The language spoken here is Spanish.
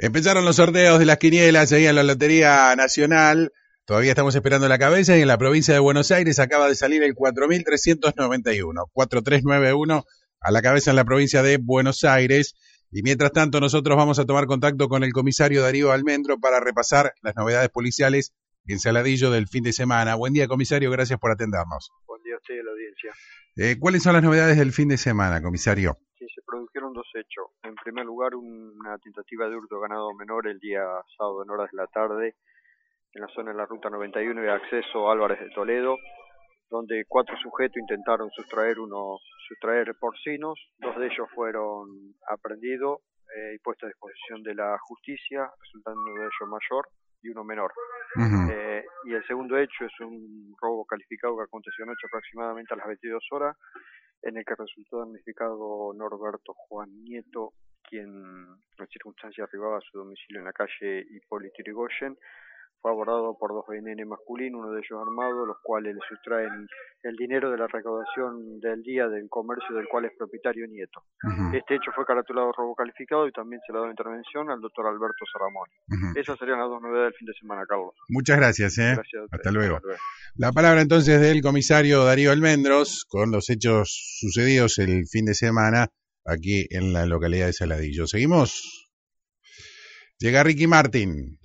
Empezaron los sorteos de las quinielas en la Lotería Nacional. Todavía estamos esperando la cabeza y en la provincia de Buenos Aires acaba de salir el 4391. 4391 a la cabeza en la provincia de Buenos Aires. Y mientras tanto, nosotros vamos a tomar contacto con el comisario Darío Almendro para repasar las novedades policiales en Saladillo del fin de semana. Buen día, comisario. Gracias por atendernos. Buen día a usted y a la audiencia. Eh, ¿Cuáles son las novedades del fin de semana, comisario? Hechos. En primer lugar, una tentativa de hurto ganado menor el día sábado en horas de la tarde en la zona de la ruta 91 de acceso Álvarez de Toledo, donde cuatro sujetos intentaron sustraer unos sustraer porcinos, dos de ellos fueron aprendidos eh, y puestos a disposición de la justicia, resultando de ellos mayor y uno menor. eh, y el segundo hecho es un robo calificado que aconteció anoche aproximadamente a las 22 horas, en el que resultó damnificado Norberto Juan Nieto, quien en circunstancias arribaba a su domicilio en la calle Hipólito Yrigoyen, fue abordado por dos BNN masculinos, uno de ellos armado, los cuales le sustraen el dinero de la recaudación del día del comercio del cual es propietario nieto. Este hecho fue caratulado robo calificado y también se le ha dado intervención al doctor Alberto Saramón. Esas serían las dos novedades del fin de semana, Carlos. Muchas gracias, ¿eh? Hasta luego. La palabra entonces del comisario Darío Almendros con los hechos sucedidos el fin de semana aquí en la localidad de Saladillo. ¿Seguimos? Llega Ricky Martin.